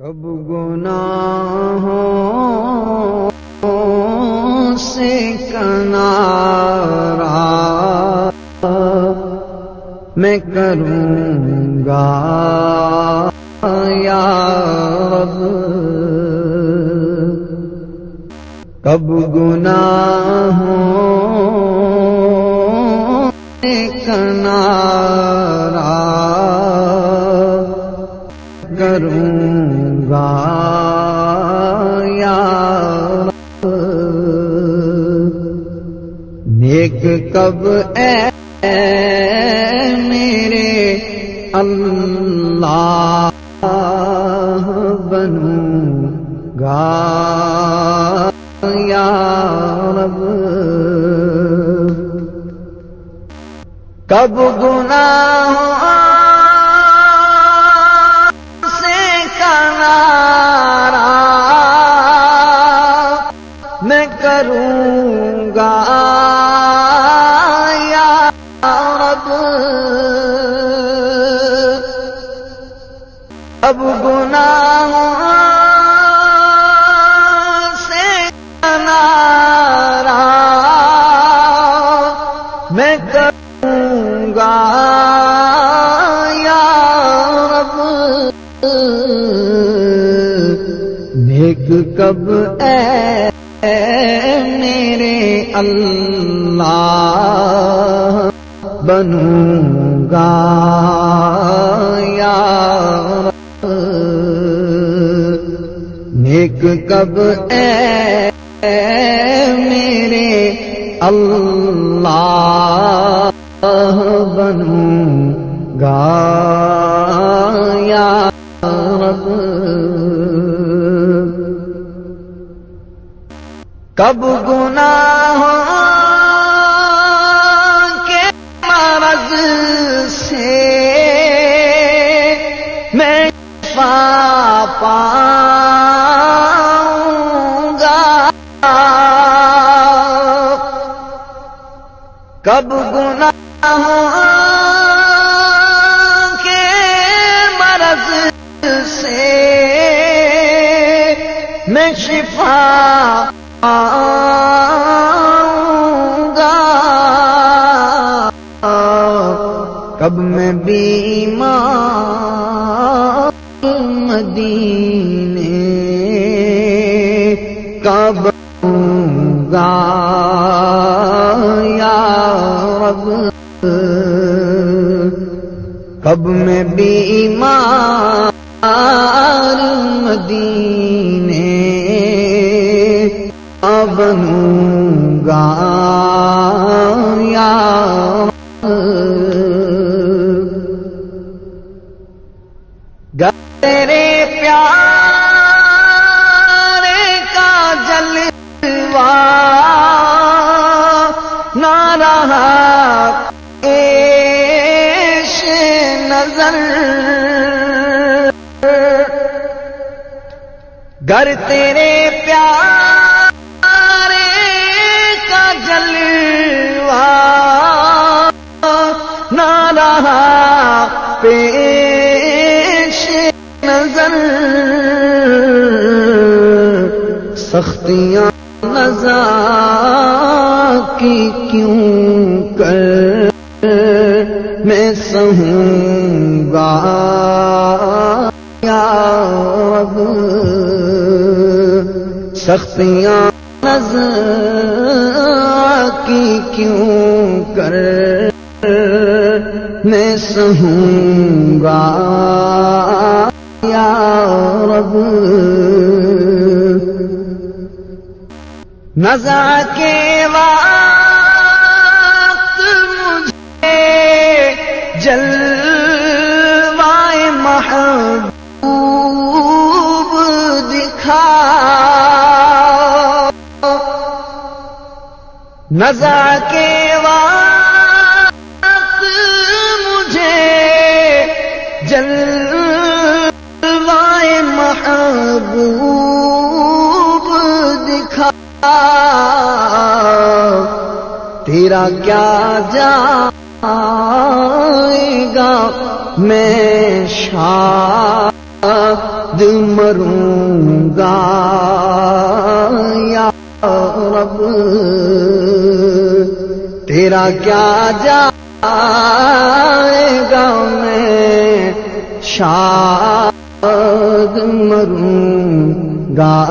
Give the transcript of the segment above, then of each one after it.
کب گناہ سے کنارا میں کروں گا؟ یا رب کب گناہ سے کنارا کروں یا نیک کب اے میرے اللہ بنوں گا یا رب کب گناہ کروں گا۔ یا رب، اب گناہ سے کنارا میں کروں گا۔ یا رب، نیک کب اے اللہ بنوں گا یا نیک کب اے میرے اللہ بنوں گا یا رب۔ کب گناہ پاؤں گا۔ کب گناہ کے مرض سے میں شفا پاؤں گا۔ کب میں بیمار مدینے کب گا۔ یا رب کب میں بیمار مدینے بنوں گا۔ یا جلوہ نہ رہا۔ ایش نظر۔ گر تیرے پیارے کا جلوہ نہ رہا۔ پیش کیوں کر میں سہوں گا؟ یا رب، سختیاں نظر کی کیوں کر میں سہوں گا؟ یا رب نظر کے وقت جلوائے محبوب دکھا نظر کے وقت مجھے جلوائے محبوب دکھا تیرا کیا جائے گا میں شاہ مروں گا۔ یا رب، تیرا کیا جائے گا؟ میں شاد مروں گا۔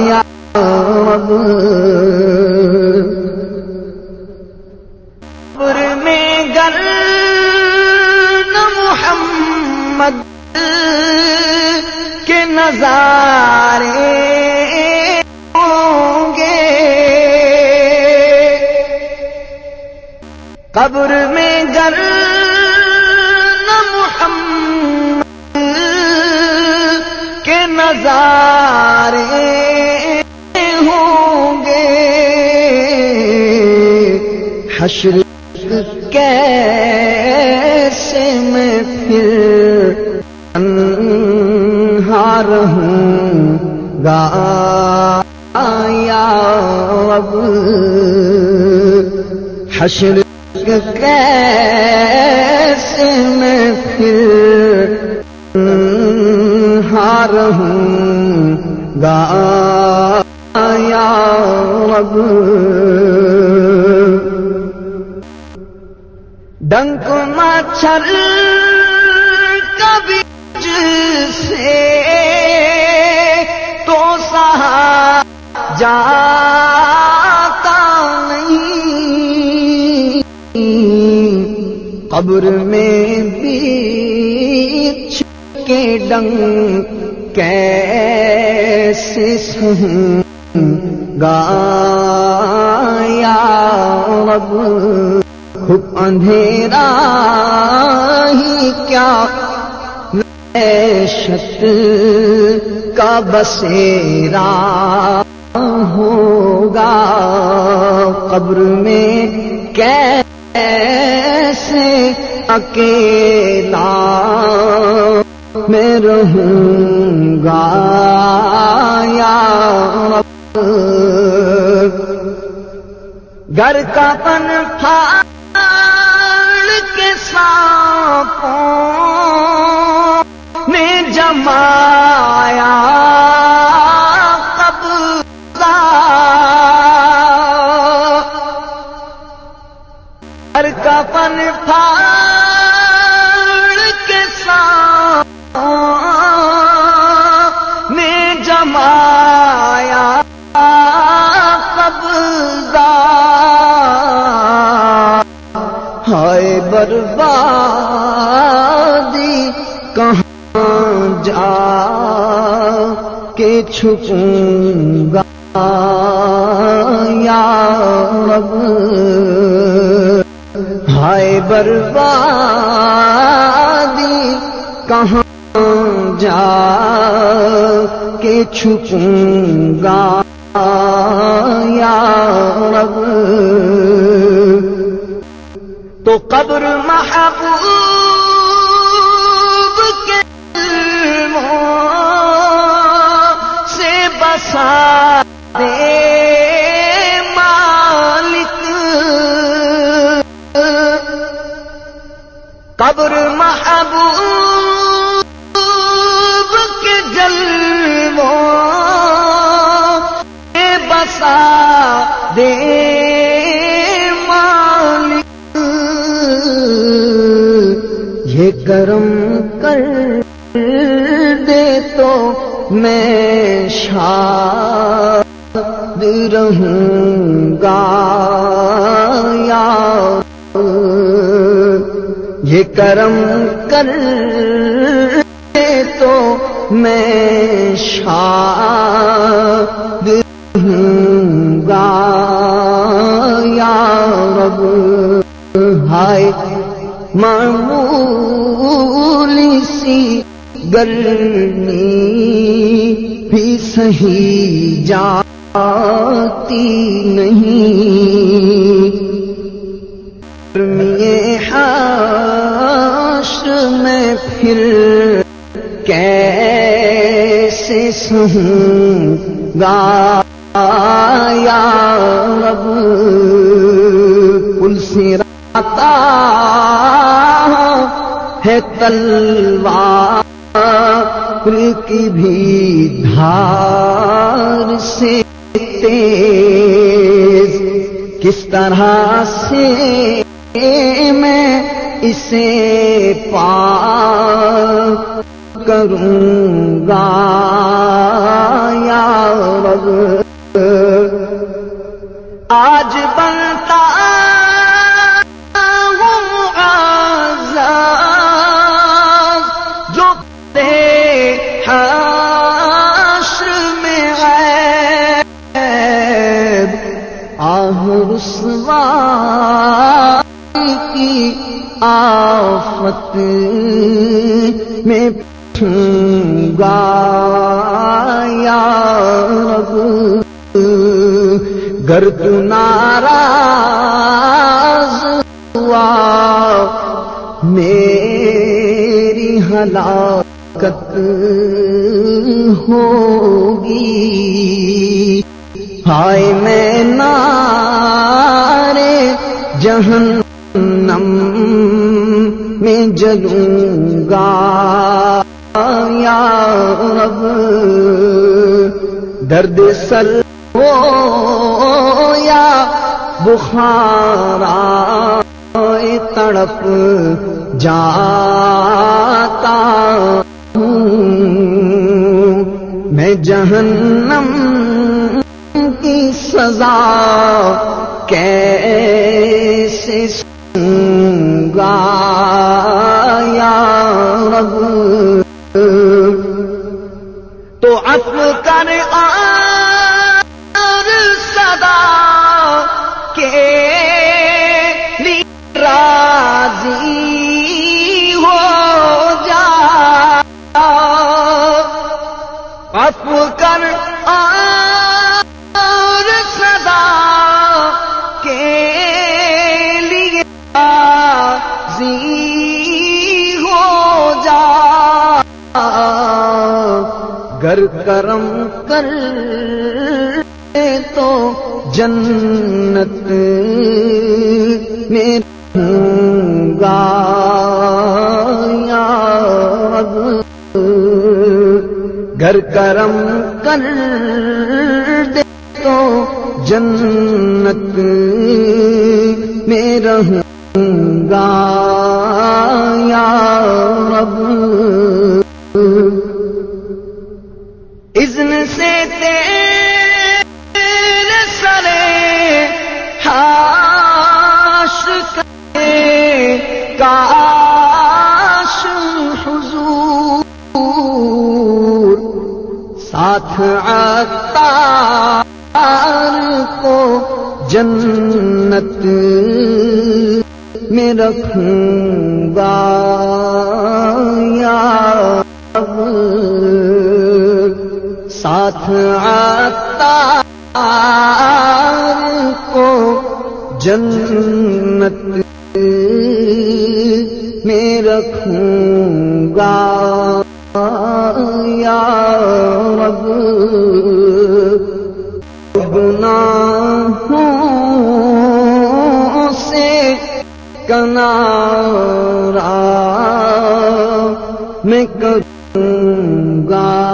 یا رب قبر میں گر محمد کے نظارے ہوں گے۔ حشر کیسے میں پھر انہار ہوں گا؟ یا اب حشر کیسے میں پھر ہوں گا یا رب۔ ڈنک مچھر کبھی سے تو سہا جاتا قبر میں بیچ کے ڈنگ کیسے سہوں گا یا رب؟ خوب اندھیرا ہی کیا شت کا بسیرا ہوگا؟ قبر میں کیسے اکیلا میں رہوں گا۔ یا گھر کا پن پھاڑ کے سانپوں نے جمایا۔ جمایا قبضہ۔ ہائے بربادی، کہاں جا کے چھپوں گا؟ یا رب، ہائے بربادی، کہاں جا کے چھپوں گا یا رب۔ تو قبر مح کرم کر دے تو میں شاد رہوں گا، یا یہ کرم کر دے تو میں شاد رہوں گا، یا رب۔ ہائے معمولی سی گرمی بھی صحیح جاتی نہیں۔ گرمی حشر میں پھر کیسے سہوں گا؟ یا رب ہے تلوار کی بھی دھار سے تیز کس طرح سے میں اسے پار کروں گا؟ یا رب، آج آفت میں گا، یا رب گرد ناراض ہوا؟ میری ہلاکت ہوگی۔ ہائے میں نارے جہنم میں جلوں گا یا رب، درد سر ہو یا بخارا تڑپ جاتا ہوں۔ میں جہنم کی سزا کیسے گر کرم کر تو جنت میں ہوں گا۔ یا رب گر کرم کر دے تو جنت میں رہوں گا۔ یا رب اذن سے تیرے سرے حاش کرے، کاش حضور۔ ساتھ عطار کو جنت میں رکھوں گا، یا عطار کو جنت میں رکھوں گا۔ یا رب گناہوں سے کنارا میں کروں گا۔